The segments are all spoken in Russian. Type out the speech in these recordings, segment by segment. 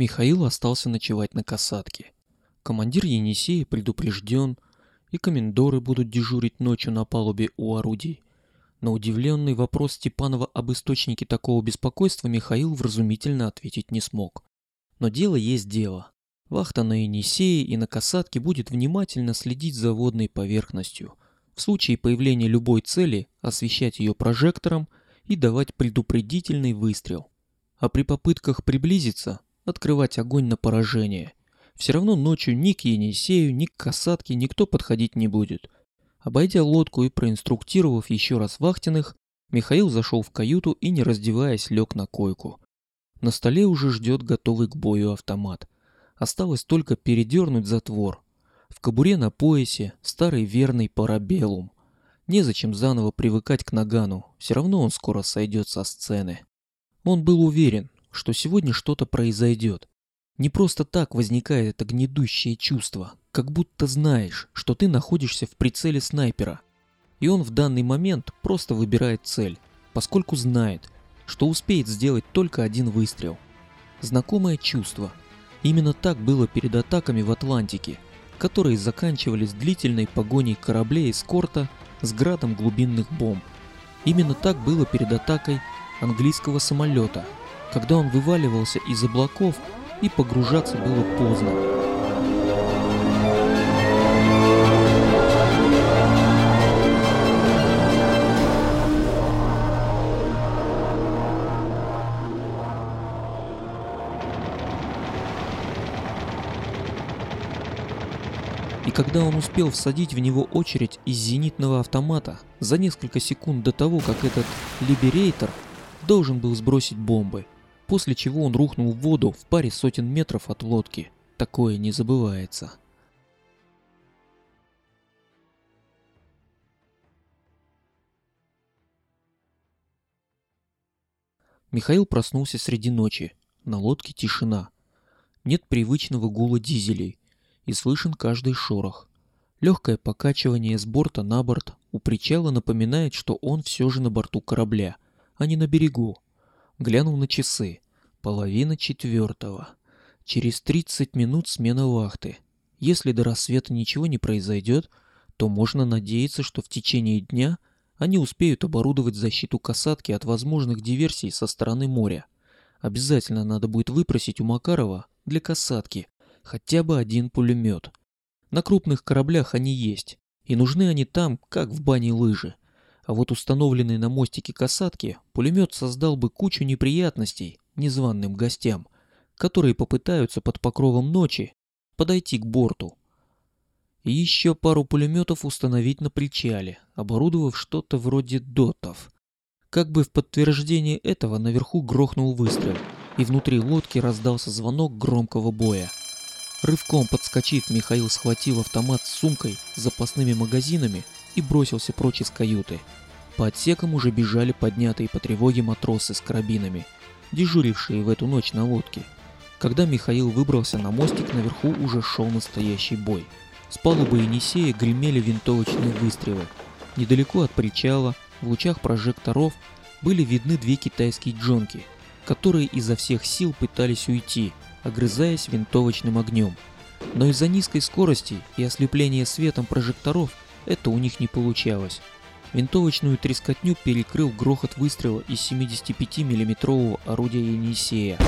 Михаил остался ночевать на касатке. Командир Енисея предупрежден, и комендоры будут дежурить ночью на палубе у орудий. На удивленный вопрос Степанова об источнике такого беспокойства Михаил вразумительно ответить не смог. Но дело есть дело. Вахта на Енисее и на касатке будет внимательно следить за водной поверхностью. В случае появления любой цели освещать ее прожектором и давать предупредительный выстрел. А при попытках приблизиться открывать огонь на поражение. Все равно ночью ни к Енисею, ни к касатке никто подходить не будет. Обойдя лодку и проинструктировав еще раз вахтенных, Михаил зашел в каюту и, не раздеваясь, лег на койку. На столе уже ждет готовый к бою автомат. Осталось только передернуть затвор. В кобуре на поясе старый верный парабеллум. Незачем заново привыкать к нагану, все равно он скоро сойдет со сцены. Он был уверен, что сегодня что-то произойдет. Не просто так возникает это гнедущее чувство, как будто знаешь, что ты находишься в прицеле снайпера. И он в данный момент просто выбирает цель, поскольку знает, что успеет сделать только один выстрел. Знакомое чувство. Именно так было перед атаками в Атлантике, которые заканчивались длительной погоней кораблей эскорта с градом глубинных бомб. Именно так было перед атакой английского самолета – когда он вываливался из облаков, и погружаться было поздно. И когда он успел всадить в него очередь из зенитного автомата за несколько секунд до того, как этот либерейтор должен был сбросить бомбы, после чего он рухнул в воду в паре сотен метров от лодки. Такое не забывается. Михаил проснулся среди ночи. На лодке тишина. Нет привычного гула дизелей. И слышен каждый шорох. Легкое покачивание с борта на борт у причала напоминает, что он все же на борту корабля, а не на берегу. Глянул на часы. Половина четвертого. Через 30 минут смена вахты. Если до рассвета ничего не произойдет, то можно надеяться, что в течение дня они успеют оборудовать защиту касатки от возможных диверсий со стороны моря. Обязательно надо будет выпросить у Макарова для касатки хотя бы один пулемет. На крупных кораблях они есть, и нужны они там, как в бане лыжи. А вот установленный на мостике касатки пулемет создал бы кучу неприятностей незваным гостям, которые попытаются под покровом ночи подойти к борту. И еще пару пулеметов установить на причале, оборудовав что-то вроде дотов. Как бы в подтверждение этого наверху грохнул выстрел, и внутри лодки раздался звонок громкого боя. Рывком подскочив, Михаил схватил автомат с сумкой с запасными магазинами и бросился прочь из каюты. По отсекам уже бежали поднятые по тревоге матросы с карабинами, дежурившие в эту ночь на лодке. Когда Михаил выбрался на мостик, наверху уже шел настоящий бой. С палубы Енисея гремели винтовочные выстрелы. Недалеко от причала, в лучах прожекторов, были видны две китайские джонки, которые изо всех сил пытались уйти, огрызаясь винтовочным огнем. Но из-за низкой скорости и ослепления светом прожекторов это у них не получалось. Винтовочную трескотню перекрыл грохот выстрела из 75 миллиметрового орудия Енисея.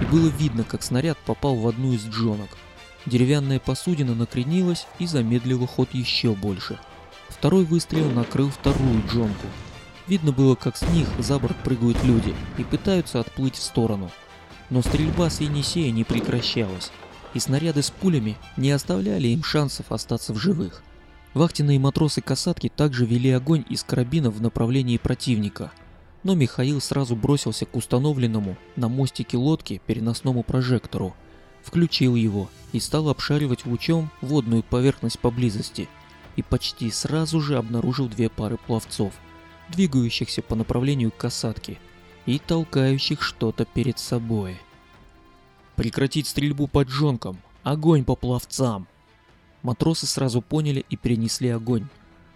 И было видно, как снаряд попал в одну из джонок. Деревянная посудина накренилась и замедлила ход еще больше. Второй выстрел накрыл вторую джонку. Видно было, как с них за борт прыгают люди и пытаются отплыть в сторону. Но стрельба с Енисея не прекращалась, и снаряды с пулями не оставляли им шансов остаться в живых. Вахтенные матросы касатки также вели огонь из карабинов в направлении противника, но Михаил сразу бросился к установленному на мостике лодки переносному прожектору, включил его и стал обшаривать лучом водную поверхность поблизости и почти сразу же обнаружил две пары пловцов, двигающихся по направлению к касатке и толкающих что-то перед собой. «Прекратить стрельбу по джонкам! Огонь по пловцам!» Матросы сразу поняли и перенесли огонь.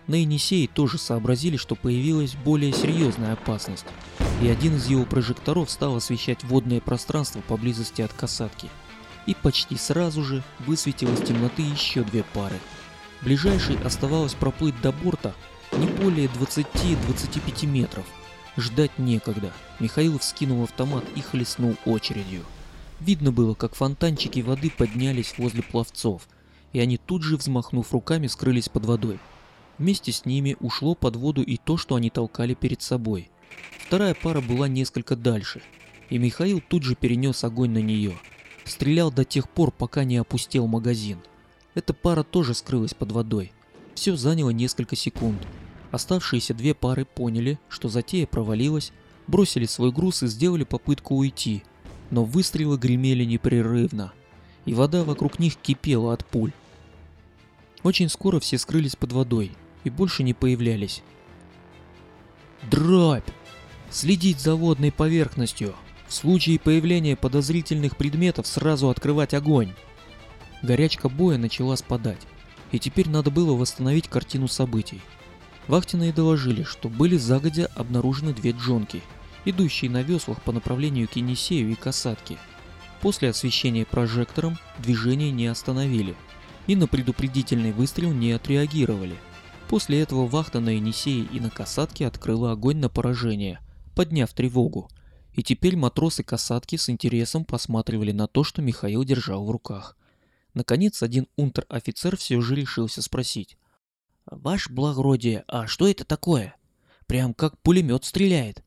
На Енисее тоже сообразили, что появилась более серьезная опасность. и один из его прожекторов стал освещать водное пространство поблизости от касатки. И почти сразу же высветилось темноты еще две пары. Ближайшей оставалось проплыть до борта не более 20-25 метров. Ждать некогда. Михаил вскинул автомат и хлестнул очередью. Видно было, как фонтанчики воды поднялись возле пловцов, и они тут же, взмахнув руками, скрылись под водой. Вместе с ними ушло под воду и то, что они толкали перед собой. Вторая пара была несколько дальше, и Михаил тут же перенес огонь на нее. Стрелял до тех пор, пока не опустел магазин. Эта пара тоже скрылась под водой. Все заняло несколько секунд. Оставшиеся две пары поняли, что затея провалилась, бросили свой груз и сделали попытку уйти. Но выстрелы гремели непрерывно, и вода вокруг них кипела от пуль. Очень скоро все скрылись под водой и больше не появлялись. Дробь! Следить за водной поверхностью. В случае появления подозрительных предметов сразу открывать огонь. Горячка боя начала спадать, и теперь надо было восстановить картину событий. Вахтенные доложили, что были загодя обнаружены две джонки, идущие на веслах по направлению к Енисею и Касатке. После освещения прожектором движение не остановили, и на предупредительный выстрел не отреагировали. После этого вахта на Енисее и на Касатке открыла огонь на поражение, подняв тревогу, и теперь матросы Касатки с интересом посматривали на то, что Михаил держал в руках. Наконец, один унтер-офицер все же решился спросить. «Ваше благородие, а что это такое? Прям как пулемет стреляет».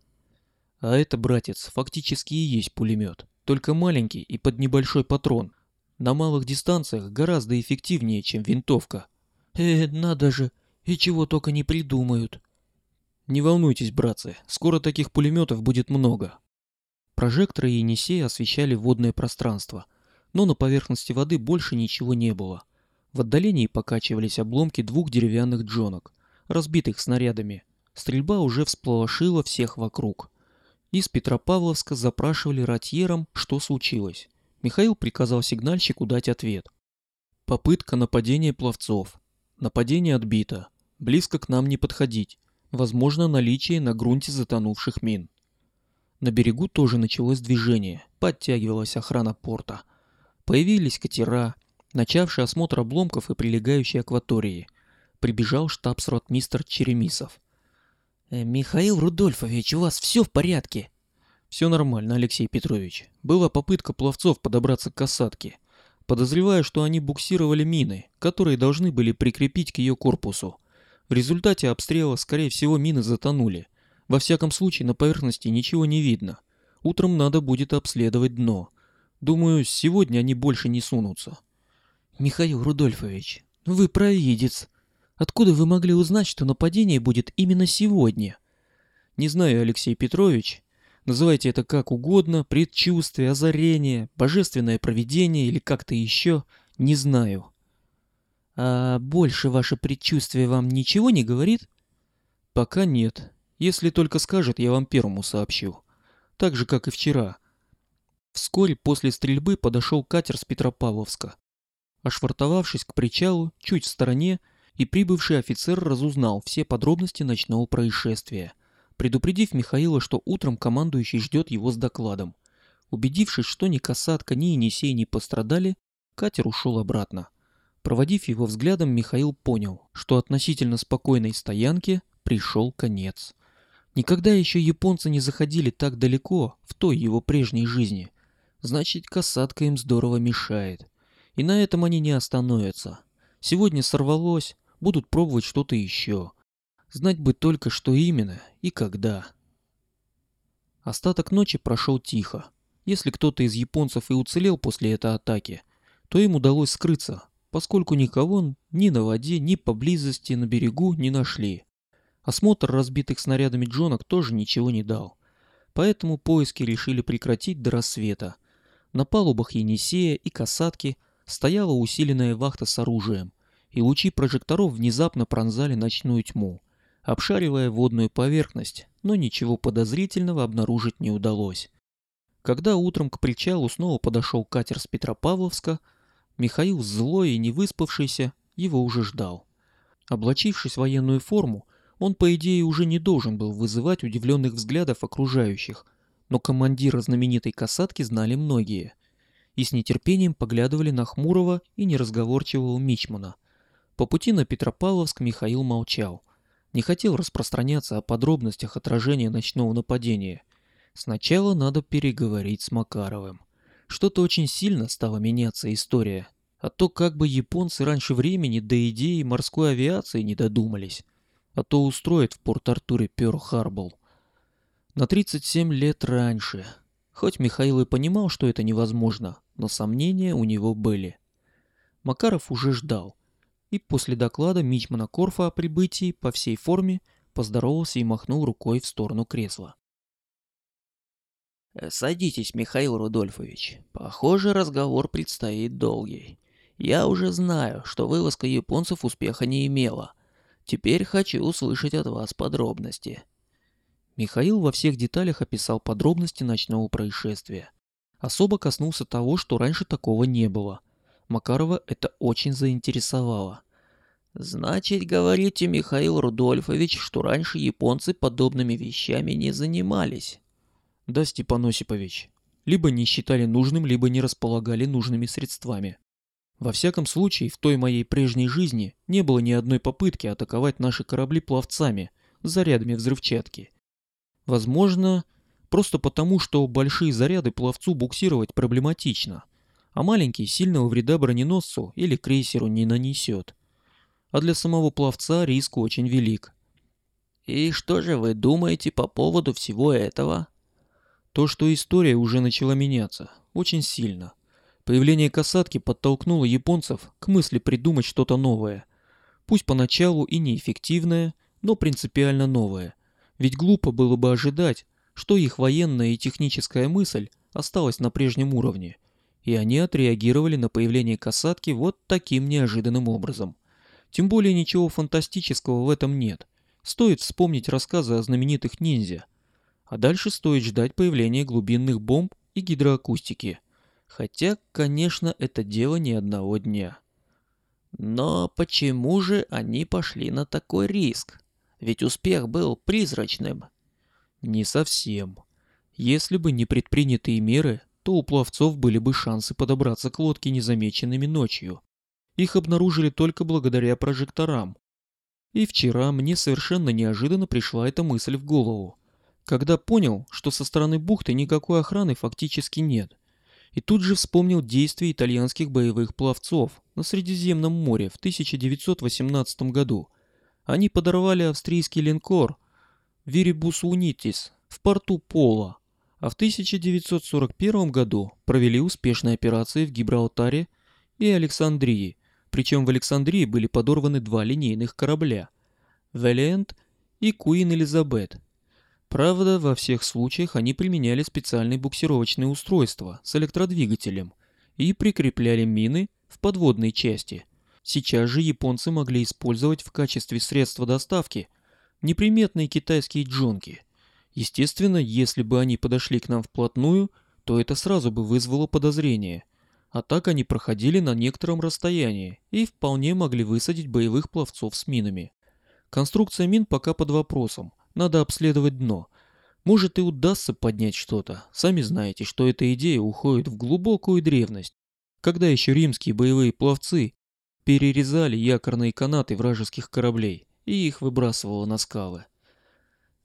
А это, братец, фактически и есть пулемет, только маленький и под небольшой патрон. На малых дистанциях гораздо эффективнее, чем винтовка. Э, надо же, и чего только не придумают. Не волнуйтесь, братцы, скоро таких пулеметов будет много. Прожекторы Енисея освещали водное пространство, но на поверхности воды больше ничего не было. В отдалении покачивались обломки двух деревянных джонок, разбитых снарядами. Стрельба уже всполошила всех вокруг. Из Петропавловска запрашивали ратьером, что случилось. Михаил приказал сигнальщику дать ответ. Попытка нападения пловцов. Нападение отбито. Близко к нам не подходить. Возможно наличие на грунте затонувших мин. На берегу тоже началось движение, подтягивалась охрана порта. Появились катера, начавший осмотр обломков и прилегающей акватории. Прибежал штабс-ротмистр Черемисов. «Э, «Михаил Рудольфович, у вас все в порядке?» «Все нормально, Алексей Петрович. Была попытка пловцов подобраться к касатке. Подозреваю, что они буксировали мины, которые должны были прикрепить к ее корпусу. В результате обстрела, скорее всего, мины затонули. Во всяком случае, на поверхности ничего не видно. Утром надо будет обследовать дно. Думаю, сегодня они больше не сунутся. Михаил Рудольфович, вы провидец. Откуда вы могли узнать, что нападение будет именно сегодня? Не знаю, Алексей Петрович. Называйте это как угодно, предчувствие, озарение, божественное провидение или как-то еще, не знаю. А больше ваше предчувствие вам ничего не говорит? Пока нет. Если только скажет, я вам первому сообщу. Так же, как и вчера. Вскоре после стрельбы подошел катер с Петропавловска. Ошвартовавшись к причалу, чуть в стороне, и прибывший офицер разузнал все подробности ночного происшествия, предупредив Михаила, что утром командующий ждет его с докладом. Убедившись, что ни касатка, ни Енисей не пострадали, катер ушел обратно. Проводив его взглядом, Михаил понял, что относительно спокойной стоянке пришел конец. Никогда еще японцы не заходили так далеко в той его прежней жизни. Значит, касатка им здорово мешает. И на этом они не остановятся. Сегодня сорвалось, будут пробовать что-то еще. Знать бы только, что именно и когда. Остаток ночи прошел тихо. Если кто-то из японцев и уцелел после этой атаки, то им удалось скрыться, поскольку никого ни на воде, ни поблизости на берегу не нашли. Осмотр разбитых снарядами джонок тоже ничего не дал. Поэтому поиски решили прекратить до рассвета. На палубах Енисея и Касатки стояла усиленная вахта с оружием, и лучи прожекторов внезапно пронзали ночную тьму, обшаривая водную поверхность, но ничего подозрительного обнаружить не удалось. Когда утром к причалу снова подошел катер с Петропавловска, Михаил, злой и не выспавшийся, его уже ждал. Облачившись в военную форму, Он, по идее, уже не должен был вызывать удивленных взглядов окружающих, но командира знаменитой касатки знали многие и с нетерпением поглядывали на хмурого и неразговорчивого мичмана. По пути на Петропавловск Михаил молчал. Не хотел распространяться о подробностях отражения ночного нападения. Сначала надо переговорить с Макаровым. Что-то очень сильно стала меняться история. А то как бы японцы раньше времени до идеи морской авиации не додумались. А то устроят в Порт-Артуре Пёрл-Харбл. На 37 лет раньше. Хоть Михаил и понимал, что это невозможно, но сомнения у него были. Макаров уже ждал. И после доклада Мичмана Корфа о прибытии по всей форме поздоровался и махнул рукой в сторону кресла. «Садитесь, Михаил Рудольфович. Похоже, разговор предстоит долгий. Я уже знаю, что вылазка японцев успеха не имела. Теперь хочу услышать от вас подробности. Михаил во всех деталях описал подробности ночного происшествия. Особо коснулся того, что раньше такого не было. Макарова это очень заинтересовало. Значит, говорите, Михаил Рудольфович, что раньше японцы подобными вещами не занимались? Да, Степан Осипович. Либо не считали нужным, либо не располагали нужными средствами. Во всяком случае, в той моей прежней жизни не было ни одной попытки атаковать наши корабли пловцами зарядами взрывчатки. Возможно, просто потому, что большие заряды пловцу буксировать проблематично, а маленький сильного вреда броненосцу или крейсеру не нанесет. А для самого пловца риск очень велик. И что же вы думаете по поводу всего этого? То, что история уже начала меняться, очень сильно. Появление касатки подтолкнуло японцев к мысли придумать что-то новое. Пусть поначалу и неэффективное, но принципиально новое. Ведь глупо было бы ожидать, что их военная и техническая мысль осталась на прежнем уровне, и они отреагировали на появление касатки вот таким неожиданным образом. Тем более ничего фантастического в этом нет. Стоит вспомнить рассказы о знаменитых ниндзя. А дальше стоит ждать появления глубинных бомб и гидроакустики – Хотя, конечно, это дело не одного дня. Но почему же они пошли на такой риск? Ведь успех был призрачным. Не совсем. Если бы не предпринятые меры, то у пловцов были бы шансы подобраться к лодке незамеченными ночью. Их обнаружили только благодаря прожекторам. И вчера мне совершенно неожиданно пришла эта мысль в голову. Когда понял, что со стороны бухты никакой охраны фактически нет – и тут же вспомнил действия итальянских боевых пловцов на Средиземном море в 1918 году. Они подорвали австрийский линкор Вирибус Унитис в порту Пола, а в 1941 году провели успешные операции в Гибралтаре и Александрии, причем в Александрии были подорваны два линейных корабля – Valiant и Queen Elizabeth – Правда, во всех случаях они применяли специальные буксировочные устройства с электродвигателем и прикрепляли мины в подводной части. Сейчас же японцы могли использовать в качестве средства доставки неприметные китайские джонки. Естественно, если бы они подошли к нам вплотную, то это сразу бы вызвало подозрение. А так они проходили на некотором расстоянии и вполне могли высадить боевых пловцов с минами. Конструкция мин пока под вопросом, надо обследовать дно. Может и удастся поднять что-то. Сами знаете, что эта идея уходит в глубокую древность. Когда еще римские боевые пловцы перерезали якорные канаты вражеских кораблей и их выбрасывало на скалы.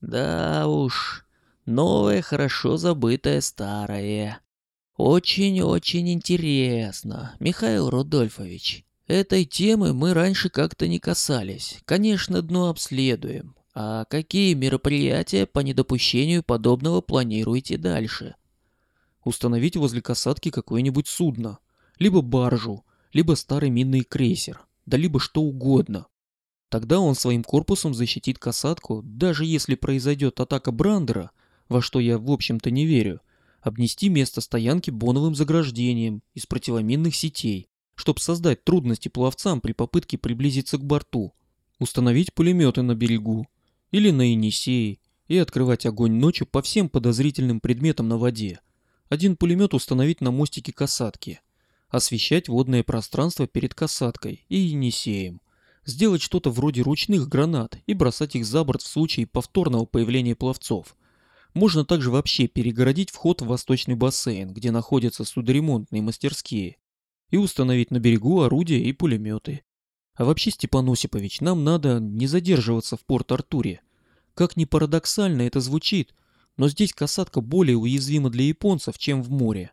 Да уж, новое хорошо забытое старое. Очень-очень интересно, Михаил Рудольфович. Этой темы мы раньше как-то не касались. Конечно, дно обследуем. А какие мероприятия по недопущению подобного планируете дальше? Установить возле касатки какое-нибудь судно, либо баржу, либо старый минный крейсер, да либо что угодно. Тогда он своим корпусом защитит касатку, даже если произойдет атака Брандера, во что я в общем-то не верю, обнести место стоянки боновым заграждением из противоминных сетей, чтобы создать трудности пловцам при попытке приблизиться к борту, установить пулеметы на берегу, или на Енисее и открывать огонь ночью по всем подозрительным предметам на воде. Один пулемет установить на мостике касатки. Освещать водное пространство перед касаткой и Енисеем. Сделать что-то вроде ручных гранат и бросать их за борт в случае повторного появления пловцов. Можно также вообще перегородить вход в восточный бассейн, где находятся судоремонтные мастерские, и установить на берегу орудия и пулеметы. А вообще, Степан Осипович, нам надо не задерживаться в Порт-Артуре. Как ни парадоксально это звучит, но здесь касатка более уязвима для японцев, чем в море.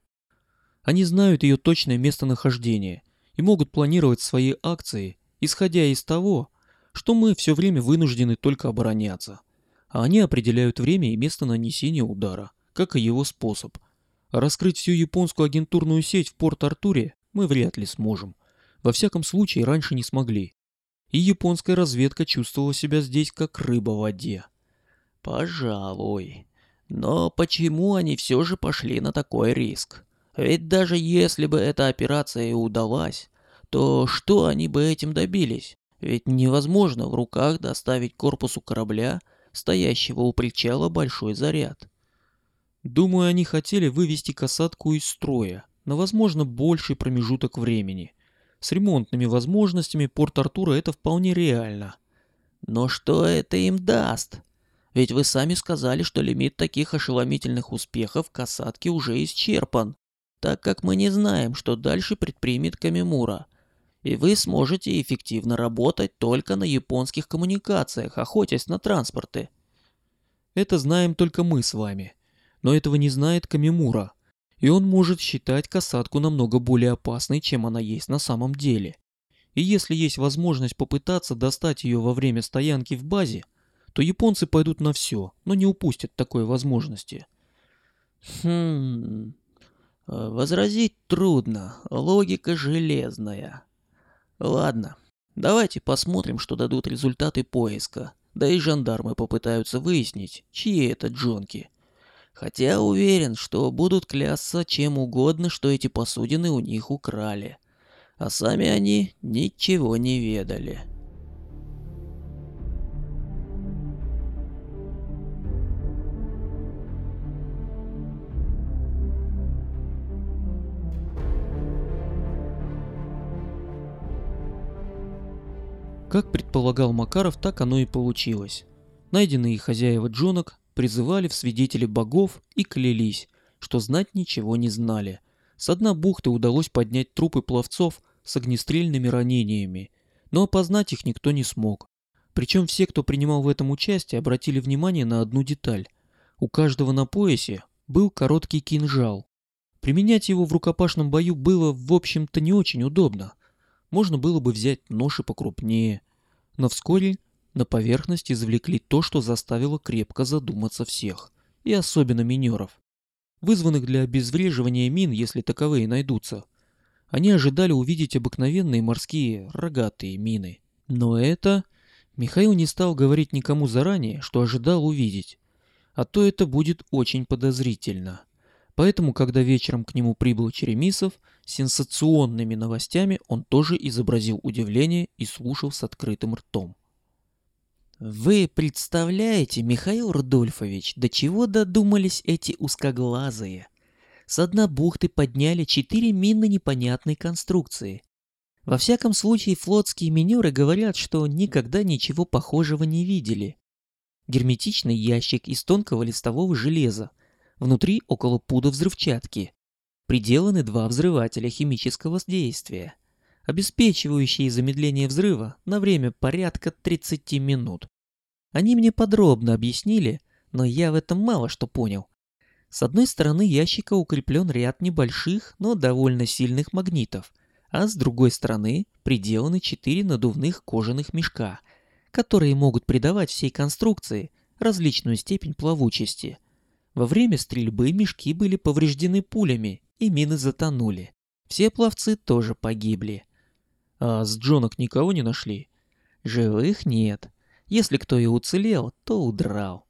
Они знают ее точное местонахождение и могут планировать свои акции, исходя из того, что мы все время вынуждены только обороняться. А они определяют время и место нанесения удара, как и его способ. Раскрыть всю японскую агентурную сеть в Порт-Артуре мы вряд ли сможем. Во всяком случае, раньше не смогли. И японская разведка чувствовала себя здесь как рыба в воде. Пожалуй. Но почему они все же пошли на такой риск? Ведь даже если бы эта операция и удалась, то что они бы этим добились? Ведь невозможно в руках доставить корпусу корабля, стоящего у причала, большой заряд. Думаю, они хотели вывести касатку из строя на, возможно, больший промежуток времени. С ремонтными возможностями Порт-Артура это вполне реально. Но что это им даст? Ведь вы сами сказали, что лимит таких ошеломительных успехов касатки уже исчерпан, так как мы не знаем, что дальше предпримет Камимура. И вы сможете эффективно работать только на японских коммуникациях, охотясь на транспорты. Это знаем только мы с вами. Но этого не знает Камимура. И он может считать касатку намного более опасной, чем она есть на самом деле. И если есть возможность попытаться достать ее во время стоянки в базе, то японцы пойдут на все, но не упустят такой возможности. Хм... Возразить трудно, логика железная. Ладно, давайте посмотрим, что дадут результаты поиска. Да и жандармы попытаются выяснить, чьи это джонки. Хотя уверен, что будут клясться чем угодно, что эти посудины у них украли. А сами они ничего не ведали. Как предполагал Макаров, так оно и получилось. Найденные хозяева джонок призывали в свидетели богов и клялись, что знать ничего не знали. С дна бухты удалось поднять трупы пловцов с огнестрельными ранениями, но опознать их никто не смог. Причем все, кто принимал в этом участие, обратили внимание на одну деталь. У каждого на поясе был короткий кинжал. Применять его в рукопашном бою было, в общем-то, не очень удобно можно было бы взять нож и покрупнее. Но вскоре на поверхность извлекли то, что заставило крепко задуматься всех, и особенно минеров, вызванных для обезвреживания мин, если таковые найдутся. Они ожидали увидеть обыкновенные морские рогатые мины. Но это... Михаил не стал говорить никому заранее, что ожидал увидеть. А то это будет очень подозрительно. Поэтому, когда вечером к нему прибыл Черемисов, сенсационными новостями он тоже изобразил удивление и слушал с открытым ртом. Вы представляете, Михаил Рудольфович, до чего додумались эти узкоглазые? С дна бухты подняли четыре мины непонятной конструкции. Во всяком случае, флотские минеры говорят, что никогда ничего похожего не видели. Герметичный ящик из тонкого листового железа, Внутри около пуда взрывчатки. Приделаны два взрывателя химического действия, обеспечивающие замедление взрыва на время порядка 30 минут. Они мне подробно объяснили, но я в этом мало что понял. С одной стороны ящика укреплен ряд небольших, но довольно сильных магнитов, а с другой стороны приделаны четыре надувных кожаных мешка, которые могут придавать всей конструкции различную степень плавучести – во время стрельбы мешки были повреждены пулями, и мины затонули. Все пловцы тоже погибли. А с джонок никого не нашли? Живых нет. Если кто и уцелел, то удрал.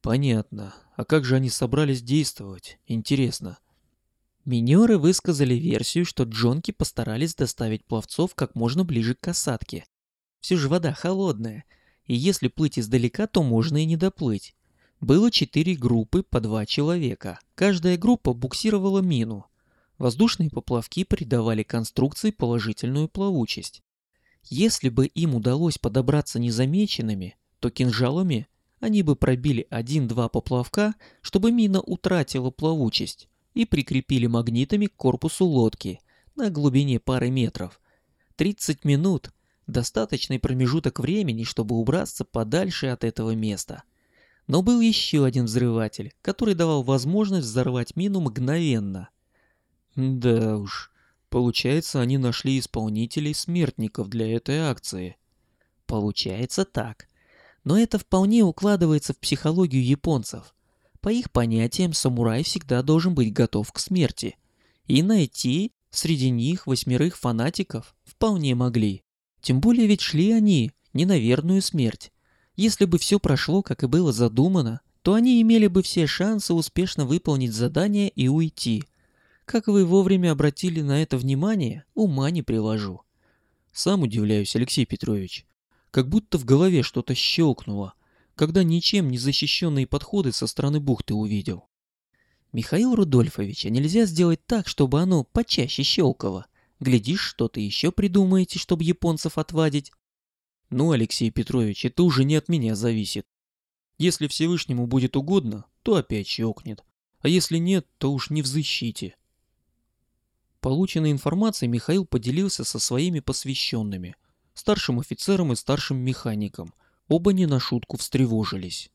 Понятно. А как же они собрались действовать? Интересно. Минеры высказали версию, что джонки постарались доставить пловцов как можно ближе к касатке. Все же вода холодная, и если плыть издалека, то можно и не доплыть. Было четыре группы по два человека. Каждая группа буксировала мину. Воздушные поплавки придавали конструкции положительную плавучесть. Если бы им удалось подобраться незамеченными, то кинжалами они бы пробили один-два поплавка, чтобы мина утратила плавучесть, и прикрепили магнитами к корпусу лодки на глубине пары метров. 30 минут – достаточный промежуток времени, чтобы убраться подальше от этого места. Но был еще один взрыватель, который давал возможность взорвать мину мгновенно. Да уж, получается, они нашли исполнителей смертников для этой акции. Получается так. Но это вполне укладывается в психологию японцев. По их понятиям, самурай всегда должен быть готов к смерти. И найти среди них восьмерых фанатиков вполне могли. Тем более ведь шли они не на верную смерть. Если бы все прошло, как и было задумано, то они имели бы все шансы успешно выполнить задание и уйти. Как вы вовремя обратили на это внимание, ума не приложу. Сам удивляюсь, Алексей Петрович как будто в голове что-то щелкнуло, когда ничем не защищенные подходы со стороны бухты увидел. Михаил Рудольфович, а нельзя сделать так, чтобы оно почаще щелкало? Глядишь, что-то еще придумаете, чтобы японцев отвадить? Ну, Алексей Петрович, это уже не от меня зависит. Если Всевышнему будет угодно, то опять щелкнет. А если нет, то уж не в защите. Полученной информацией Михаил поделился со своими посвященными – старшим офицером и старшим механиком. Оба не на шутку встревожились.